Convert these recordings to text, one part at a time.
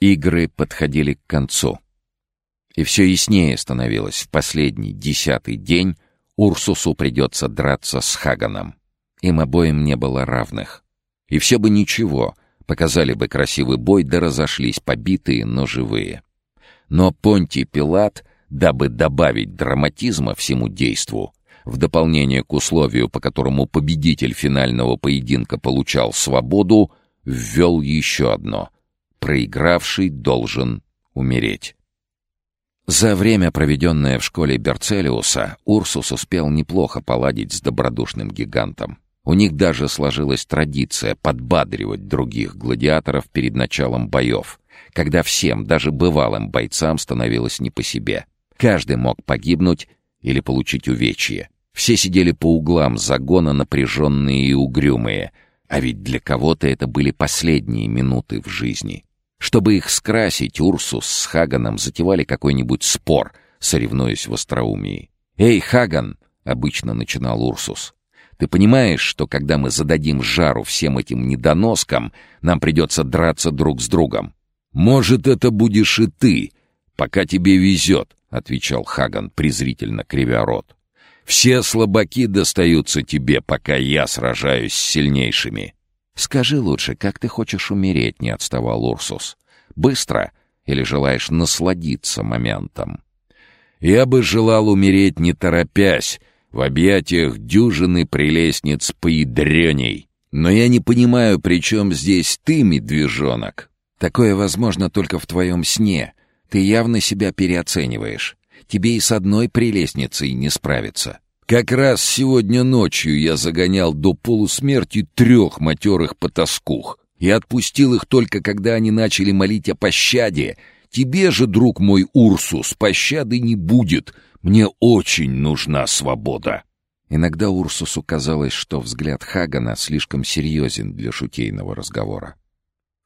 Игры подходили к концу. И все яснее становилось, в последний, десятый день Урсусу придется драться с Хаганом. Им обоим не было равных. И все бы ничего, показали бы красивый бой, да разошлись побитые, но живые. Но Понтий Пилат, дабы добавить драматизма всему действу, в дополнение к условию, по которому победитель финального поединка получал свободу, ввел еще одно — проигравший должен умереть. За время, проведенное в школе Берцелиуса, Урсус успел неплохо поладить с добродушным гигантом. У них даже сложилась традиция подбадривать других гладиаторов перед началом боев, когда всем, даже бывалым бойцам, становилось не по себе. Каждый мог погибнуть или получить увечье. Все сидели по углам загона напряженные и угрюмые, а ведь для кого-то это были последние минуты в жизни. Чтобы их скрасить, Урсус с Хаганом затевали какой-нибудь спор, соревнуясь в остроумии. «Эй, Хаган!» — обычно начинал Урсус. «Ты понимаешь, что когда мы зададим жару всем этим недоноскам, нам придется драться друг с другом?» «Может, это будешь и ты, пока тебе везет», — отвечал Хаган, презрительно кривя рот. «Все слабаки достаются тебе, пока я сражаюсь с сильнейшими». «Скажи лучше, как ты хочешь умереть?» — не отставал Урсус. «Быстро или желаешь насладиться моментом?» «Я бы желал умереть, не торопясь, в объятиях дюжины прелестниц поядреней. Но я не понимаю, при чем здесь ты, медвежонок?» «Такое возможно только в твоем сне. Ты явно себя переоцениваешь. Тебе и с одной прелестницей не справиться». Как раз сегодня ночью я загонял до полусмерти трех матерых потаскух и отпустил их только когда они начали молить о пощаде. Тебе же, друг мой Урсус, пощады не будет. Мне очень нужна свобода. Иногда Урсусу казалось, что взгляд Хагана слишком серьезен для шутейного разговора.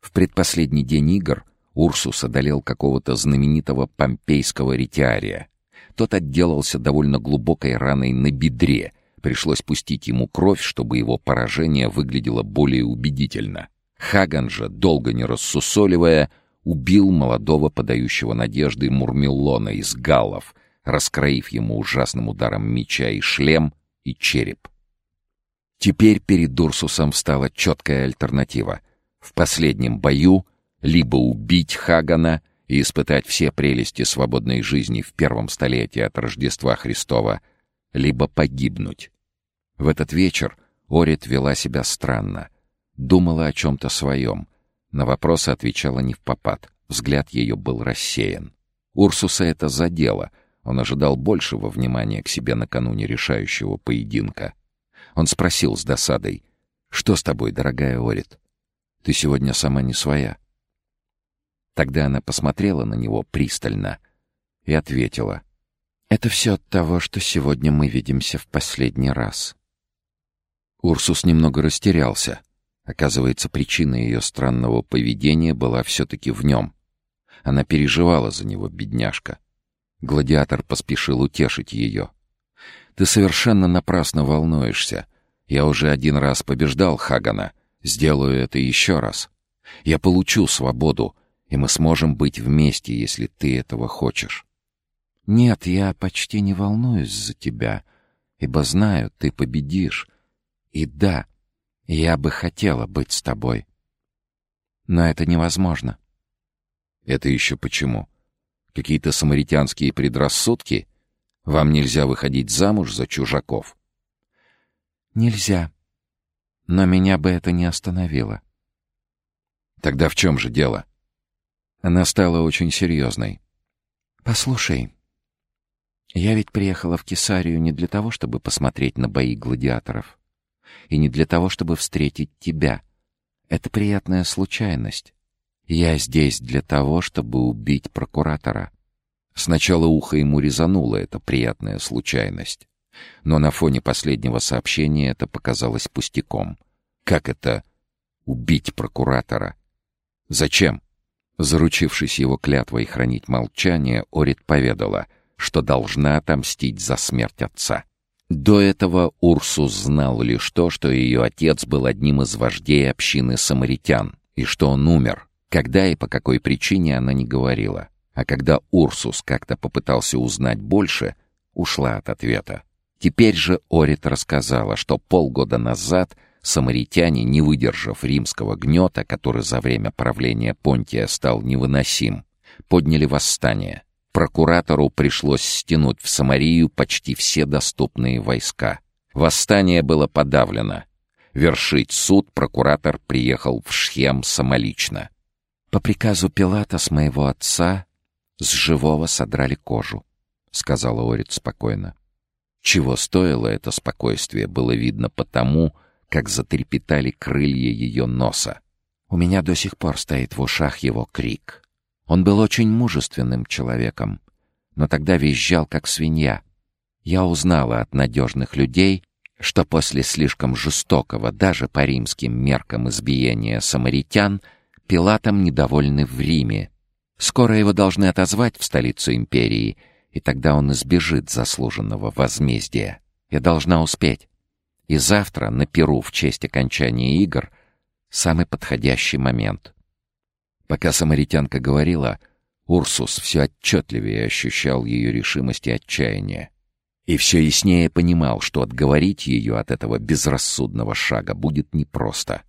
В предпоследний день игр Урсус одолел какого-то знаменитого помпейского ретиария — тот отделался довольно глубокой раной на бедре. Пришлось пустить ему кровь, чтобы его поражение выглядело более убедительно. Хаган же, долго не рассусоливая, убил молодого подающего надежды Мурмеллона из галлов, раскроив ему ужасным ударом меча и шлем, и череп. Теперь перед Дурсусом встала четкая альтернатива. В последнем бою либо убить Хагана — и испытать все прелести свободной жизни в первом столетии от Рождества Христова, либо погибнуть. В этот вечер Орит вела себя странно, думала о чем-то своем, на вопросы отвечала не в попад, взгляд ее был рассеян. Урсуса это задело, он ожидал большего внимания к себе накануне решающего поединка. Он спросил с досадой, «Что с тобой, дорогая Орит? Ты сегодня сама не своя». Тогда она посмотрела на него пристально и ответила. «Это все от того, что сегодня мы видимся в последний раз». Урсус немного растерялся. Оказывается, причина ее странного поведения была все-таки в нем. Она переживала за него, бедняжка. Гладиатор поспешил утешить ее. «Ты совершенно напрасно волнуешься. Я уже один раз побеждал Хагана. Сделаю это еще раз. Я получу свободу, и мы сможем быть вместе, если ты этого хочешь. Нет, я почти не волнуюсь за тебя, ибо знаю, ты победишь. И да, я бы хотела быть с тобой. Но это невозможно. Это еще почему? Какие-то самаритянские предрассудки? Вам нельзя выходить замуж за чужаков? Нельзя. Но меня бы это не остановило. Тогда в чем же дело? — она стала очень серьезной. «Послушай, я ведь приехала в Кесарию не для того, чтобы посмотреть на бои гладиаторов. И не для того, чтобы встретить тебя. Это приятная случайность. Я здесь для того, чтобы убить прокуратора». Сначала ухо ему резанула эта приятная случайность. Но на фоне последнего сообщения это показалось пустяком. Как это убить прокуратора? Зачем? Заручившись его клятвой хранить молчание, Орит поведала, что должна отомстить за смерть отца. До этого Урсус знал лишь то, что ее отец был одним из вождей общины самаритян, и что он умер, Когда и по какой причине она не говорила. А когда Урсус как-то попытался узнать больше, ушла от ответа. Теперь же Орит рассказала, что полгода назад самаритяне, не выдержав римского гнета, который за время правления Понтия стал невыносим, подняли восстание. Прокуратору пришлось стянуть в Самарию почти все доступные войска. Восстание было подавлено. Вершить суд прокуратор приехал в Шхем самолично. По приказу Пилата с моего отца с живого содрали кожу, сказала Орит спокойно. Чего стоило это спокойствие, было видно потому, как затрепетали крылья ее носа. У меня до сих пор стоит в ушах его крик. Он был очень мужественным человеком, но тогда визжал, как свинья. Я узнала от надежных людей, что после слишком жестокого, даже по римским меркам избиения самаритян, Пилатом недовольны в Риме. Скоро его должны отозвать в столицу империи, и тогда он избежит заслуженного возмездия. Я должна успеть. И завтра на Перу в честь окончания игр самый подходящий момент. Пока самаритянка говорила, Урсус все отчетливее ощущал ее решимость и отчаяние. И все яснее понимал, что отговорить ее от этого безрассудного шага будет непросто.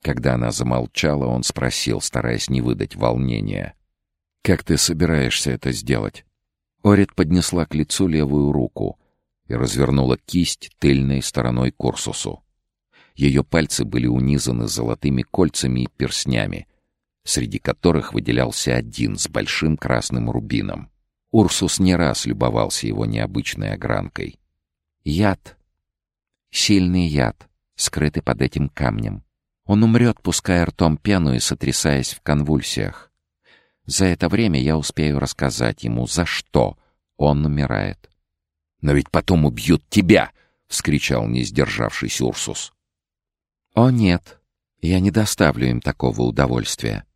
Когда она замолчала, он спросил, стараясь не выдать волнения. «Как ты собираешься это сделать?» Орит поднесла к лицу левую руку и развернула кисть тыльной стороной к Урсусу. Ее пальцы были унизаны золотыми кольцами и перстнями, среди которых выделялся один с большим красным рубином. Урсус не раз любовался его необычной огранкой. Яд. Сильный яд, скрытый под этим камнем. Он умрет, пуская ртом пену и сотрясаясь в конвульсиях. За это время я успею рассказать ему, за что он умирает. «Но ведь потом убьют тебя!» — вскричал не сдержавшийся Урсус. «О нет, я не доставлю им такого удовольствия».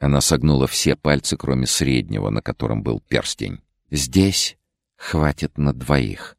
Она согнула все пальцы, кроме среднего, на котором был перстень. Здесь хватит на двоих.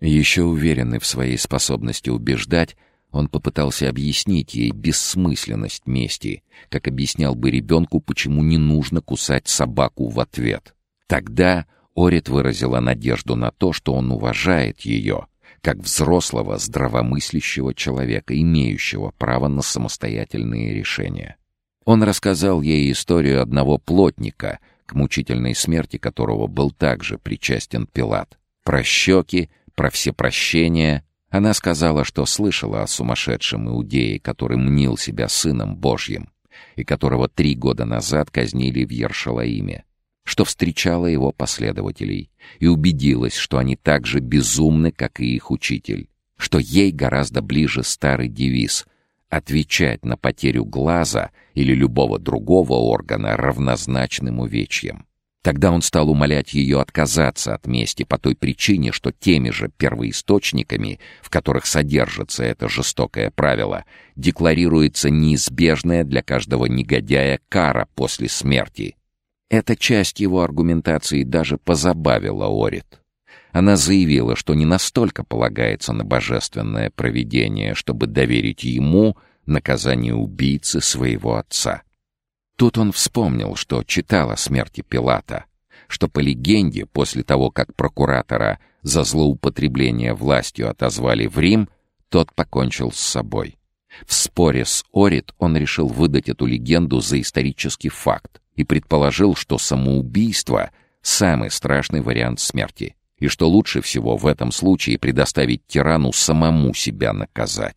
Еще уверенный в своей способности убеждать, он попытался объяснить ей бессмысленность мести, как объяснял бы ребенку, почему не нужно кусать собаку в ответ. Тогда Орит выразила надежду на то, что он уважает ее, как взрослого, здравомыслящего человека, имеющего право на самостоятельные решения. Он рассказал ей историю одного плотника — к мучительной смерти которого был также причастен Пилат. Про щеки, про все прощения. Она сказала, что слышала о сумасшедшем иудее, который мнил себя сыном Божьим, и которого три года назад казнили в Ершалаиме, что встречала его последователей и убедилась, что они так же безумны, как и их учитель, что ей гораздо ближе старый девиз отвечать на потерю глаза или любого другого органа равнозначным увечьем. Тогда он стал умолять ее отказаться от мести по той причине, что теми же первоисточниками, в которых содержится это жестокое правило, декларируется неизбежная для каждого негодяя кара после смерти. Эта часть его аргументации даже позабавила Орит. Она заявила, что не настолько полагается на божественное провидение, чтобы доверить ему наказание убийцы своего отца. Тут он вспомнил, что читал о смерти Пилата, что по легенде, после того, как прокуратора за злоупотребление властью отозвали в Рим, тот покончил с собой. В споре с Орит он решил выдать эту легенду за исторический факт и предположил, что самоубийство — самый страшный вариант смерти и что лучше всего в этом случае предоставить тирану самому себя наказать.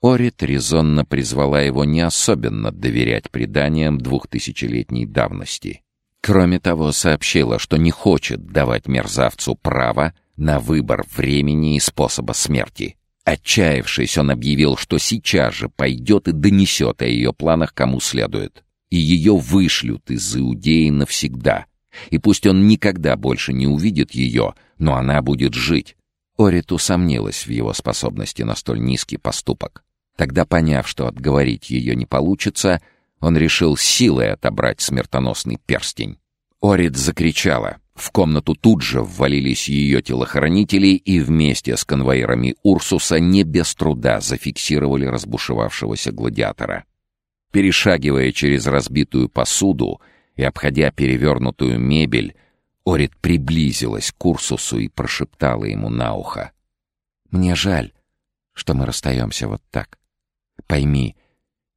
Орит резонно призвала его не особенно доверять преданиям двухтысячелетней давности. Кроме того, сообщила, что не хочет давать мерзавцу право на выбор времени и способа смерти. Отчаявшись, он объявил, что сейчас же пойдет и донесет о ее планах кому следует. И ее вышлют из Иудеи навсегда. И пусть он никогда больше не увидит ее, но она будет жить. Орит усомнилась в его способности на столь низкий поступок. Тогда, поняв, что отговорить ее не получится, он решил силой отобрать смертоносный перстень. Орит закричала. В комнату тут же ввалились ее телохранители и вместе с конвоирами Урсуса не без труда зафиксировали разбушевавшегося гладиатора. Перешагивая через разбитую посуду и обходя перевернутую мебель, Орит приблизилась к Урсусу и прошептала ему на ухо. «Мне жаль, что мы расстаемся вот так. Пойми,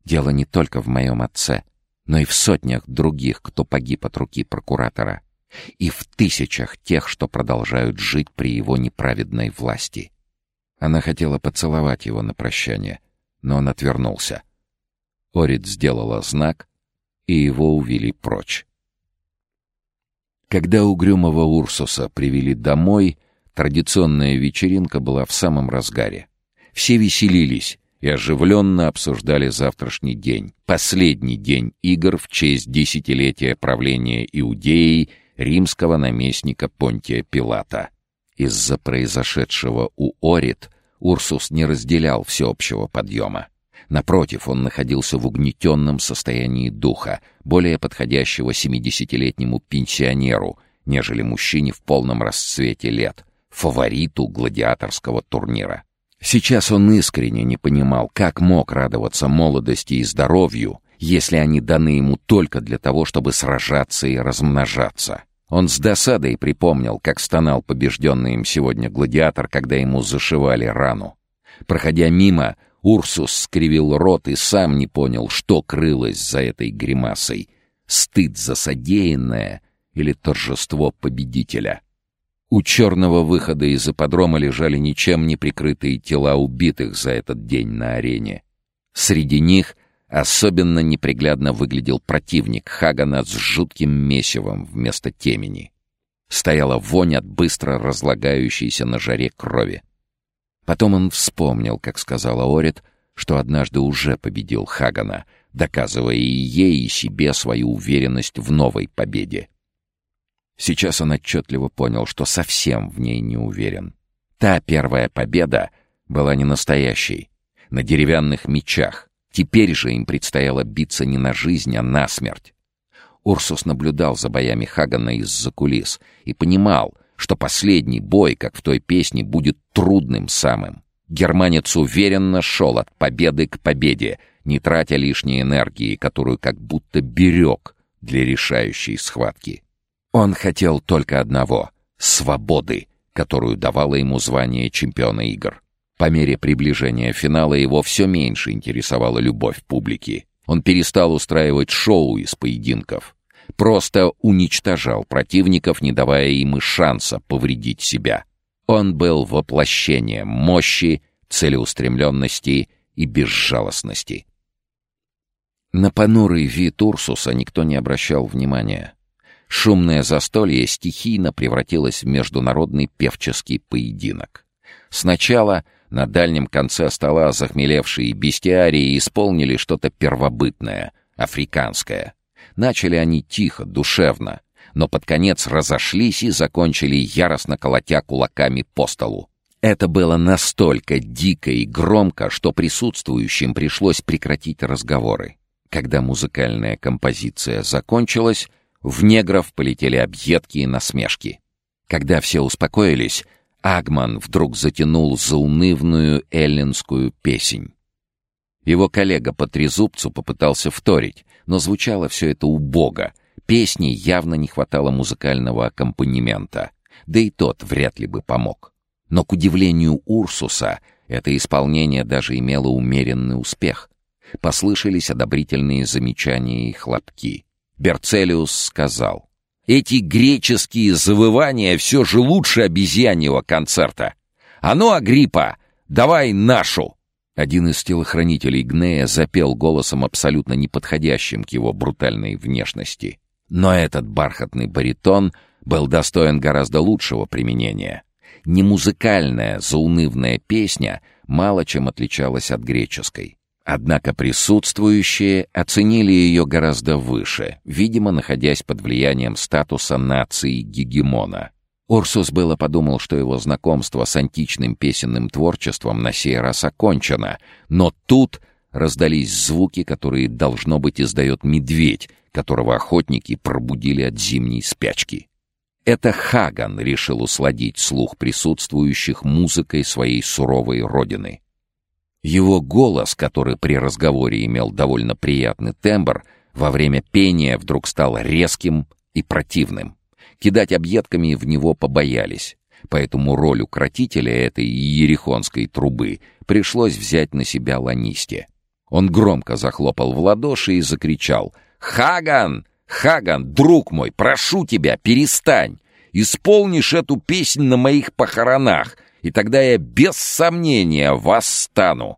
дело не только в моем отце, но и в сотнях других, кто погиб от руки прокуратора, и в тысячах тех, что продолжают жить при его неправедной власти». Она хотела поцеловать его на прощание, но он отвернулся. Орит сделала знак, и его увели прочь. Когда угрюмого Урсуса привели домой, традиционная вечеринка была в самом разгаре. Все веселились и оживленно обсуждали завтрашний день, последний день игр в честь десятилетия правления Иудеей римского наместника Понтия Пилата. Из-за произошедшего у Орит Урсус не разделял всеобщего подъема. Напротив, он находился в угнетенном состоянии духа, более подходящего семидесятилетнему пенсионеру, нежели мужчине в полном расцвете лет, фавориту гладиаторского турнира. Сейчас он искренне не понимал, как мог радоваться молодости и здоровью, если они даны ему только для того, чтобы сражаться и размножаться. Он с досадой припомнил, как стонал побежденный им сегодня гладиатор, когда ему зашивали рану. Проходя мимо, Урсус скривил рот и сам не понял, что крылось за этой гримасой. Стыд за содеянное или торжество победителя. У черного выхода из ипподрома лежали ничем не прикрытые тела убитых за этот день на арене. Среди них особенно неприглядно выглядел противник Хагана с жутким месивом вместо темени. Стояла вонь от быстро разлагающейся на жаре крови. Потом он вспомнил, как сказала Орит, что однажды уже победил Хагана, доказывая и ей, и себе свою уверенность в новой победе. Сейчас он отчетливо понял, что совсем в ней не уверен. Та первая победа была не настоящей, на деревянных мечах. Теперь же им предстояло биться не на жизнь, а на смерть. Урсус наблюдал за боями Хагана из-за кулис и понимал, что последний бой, как в той песне, будет трудным самым. Германец уверенно шел от победы к победе, не тратя лишней энергии, которую как будто берег для решающей схватки. Он хотел только одного — свободы, которую давало ему звание чемпиона игр. По мере приближения финала его все меньше интересовала любовь публики. Он перестал устраивать шоу из поединков просто уничтожал противников, не давая им и шанса повредить себя. Он был воплощением мощи, целеустремленности и безжалостности. На понурый вид Урсуса никто не обращал внимания. Шумное застолье стихийно превратилось в международный певческий поединок. Сначала на дальнем конце стола захмелевшие бестиарии исполнили что-то первобытное, африканское — Начали они тихо, душевно, но под конец разошлись и закончили яростно колотя кулаками по столу. Это было настолько дико и громко, что присутствующим пришлось прекратить разговоры. Когда музыкальная композиция закончилась, в негров полетели объедки и насмешки. Когда все успокоились, Агман вдруг затянул заунывную эллинскую песнь. Его коллега по трезубцу попытался вторить, но звучало все это убого. Песни явно не хватало музыкального аккомпанемента, да и тот вряд ли бы помог. Но, к удивлению Урсуса, это исполнение даже имело умеренный успех. Послышались одобрительные замечания и хлопки. Берцелиус сказал, «Эти греческие завывания все же лучше обезьяньего концерта. А ну, Агриппа, давай нашу!» Один из телохранителей Гнея запел голосом абсолютно неподходящим к его брутальной внешности. Но этот бархатный баритон был достоин гораздо лучшего применения. Немузыкальная, заунывная песня мало чем отличалась от греческой. Однако присутствующие оценили ее гораздо выше, видимо, находясь под влиянием статуса нации-гегемона — Урсус было подумал, что его знакомство с античным песенным творчеством на сей раз окончено, но тут раздались звуки, которые, должно быть, издает медведь, которого охотники пробудили от зимней спячки. Это Хаган решил усладить слух присутствующих музыкой своей суровой родины. Его голос, который при разговоре имел довольно приятный тембр, во время пения вдруг стал резким и противным. Кидать объедками в него побоялись, поэтому роль укротителя этой иерихонской трубы пришлось взять на себя Ланисте. Он громко захлопал в ладоши и закричал «Хаган! Хаган, друг мой, прошу тебя, перестань! Исполнишь эту песнь на моих похоронах, и тогда я без сомнения восстану!»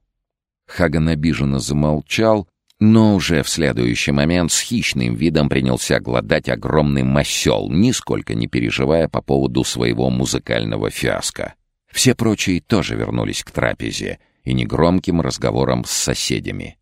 Хаган обиженно замолчал, но уже в следующий момент с хищным видом принялся гладать огромный масел, нисколько не переживая по поводу своего музыкального фиаско. Все прочие тоже вернулись к трапезе и негромким разговорам с соседями.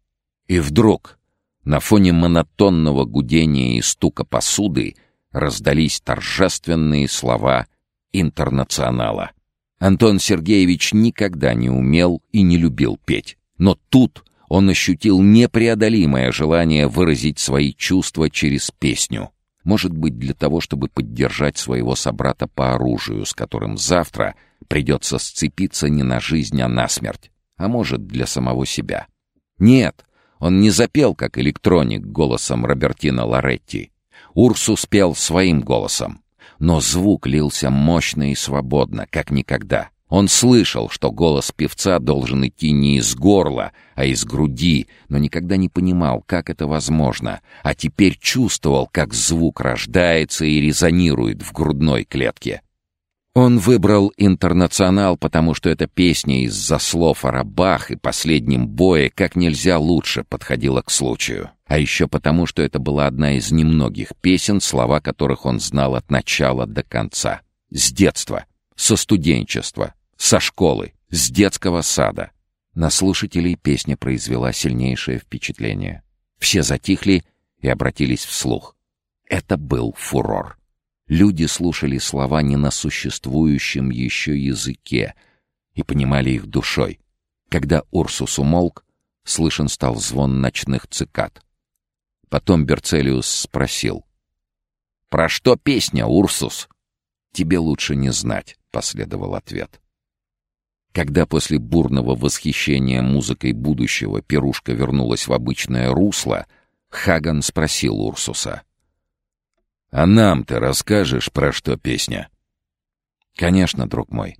И вдруг, на фоне монотонного гудения и стука посуды, раздались торжественные слова «Интернационала». Антон Сергеевич никогда не умел и не любил петь. Но тут он ощутил непреодолимое желание выразить свои чувства через песню. Может быть, для того, чтобы поддержать своего собрата по оружию, с которым завтра придется сцепиться не на жизнь, а на смерть. А может, для самого себя. Нет, он не запел, как электроник, голосом Робертино Лоретти. Урсус пел своим голосом но звук лился мощно и свободно, как никогда. Он слышал, что голос певца должен идти не из горла, а из груди, но никогда не понимал, как это возможно, а теперь чувствовал, как звук рождается и резонирует в грудной клетке. Он выбрал «Интернационал», потому что эта песня из-за слов о рабах и последнем бое как нельзя лучше подходила к случаю. А еще потому, что это была одна из немногих песен, слова которых он знал от начала до конца. С детства, со студенчества, со школы, с детского сада. На слушателей песня произвела сильнейшее впечатление. Все затихли и обратились вслух. Это был фурор. Люди слушали слова не на существующем еще языке и понимали их душой. Когда Урсус умолк, слышен стал звон ночных цикад. Потом Берцелиус спросил. «Про что песня, Урсус?» «Тебе лучше не знать», — последовал ответ. Когда после бурного восхищения музыкой будущего пирушка вернулась в обычное русло, Хаган спросил Урсуса — а нам ты расскажешь, про что песня? Конечно, друг мой.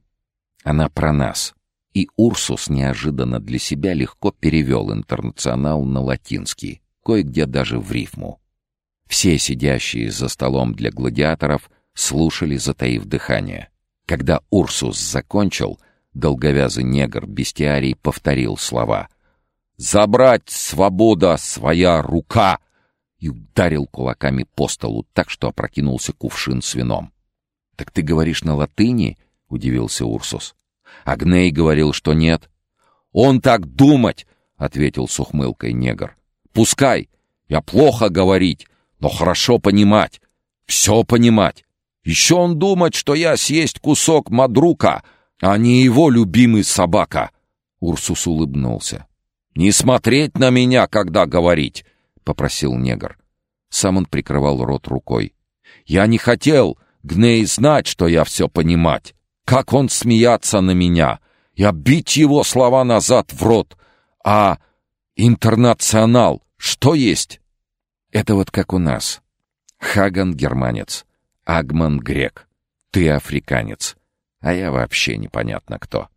Она про нас. И Урсус неожиданно для себя легко перевел интернационал на латинский, кое-где даже в рифму. Все сидящие за столом для гладиаторов слушали, затаив дыхание. Когда Урсус закончил, долговязый негр бестиарий повторил слова «Забрать свобода своя рука!» и ударил кулаками по столу так, что опрокинулся кувшин с вином. «Так ты говоришь на латыни?» — удивился Урсус. Агней говорил, что нет. «Он так думать!» — ответил с ухмылкой негр. «Пускай! Я плохо говорить, но хорошо понимать. Все понимать. Еще он думать, что я съесть кусок мадрука, а не его любимый собака!» Урсус улыбнулся. «Не смотреть на меня, когда говорить!» — попросил негр. Сам он прикрывал рот рукой. «Я не хотел, Гней, знать, что я все понимать. Как он смеяться на меня! Я бить его слова назад в рот! А интернационал что есть?» «Это вот как у нас. Хаган — германец, Агман — грек, ты — африканец, а я вообще непонятно кто».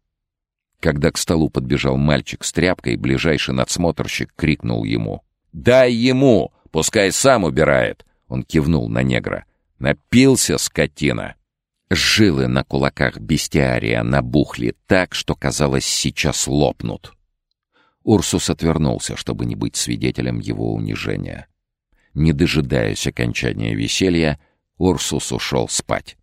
Когда к столу подбежал мальчик с тряпкой, ближайший надсмотрщик крикнул ему — «Дай ему! Пускай сам убирает!» Он кивнул на негра. «Напился, скотина!» Жилы на кулаках бестиария набухли так, что, казалось, сейчас лопнут. Урсус отвернулся, чтобы не быть свидетелем его унижения. Не дожидаясь окончания веселья, Урсус ушел спать.